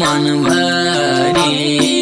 मन मनभरि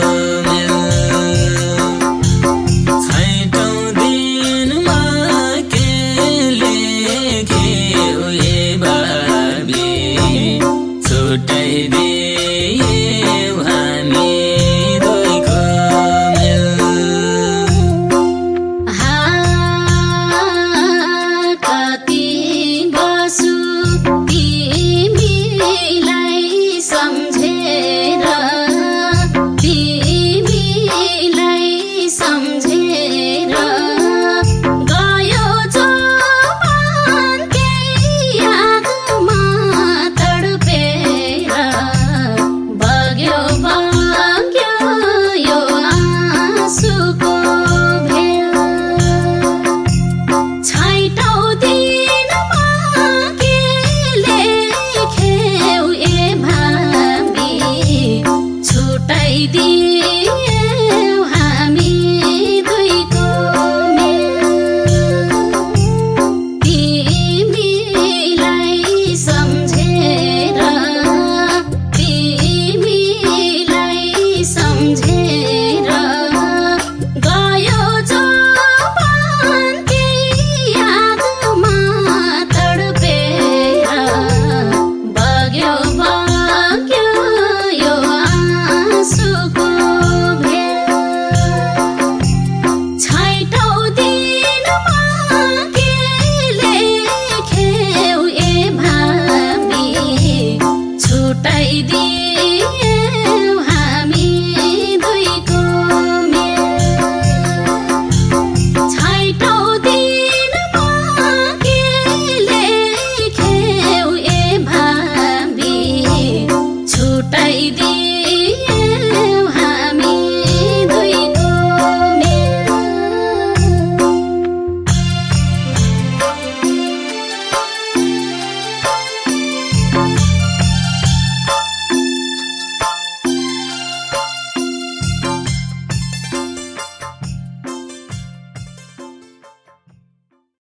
love.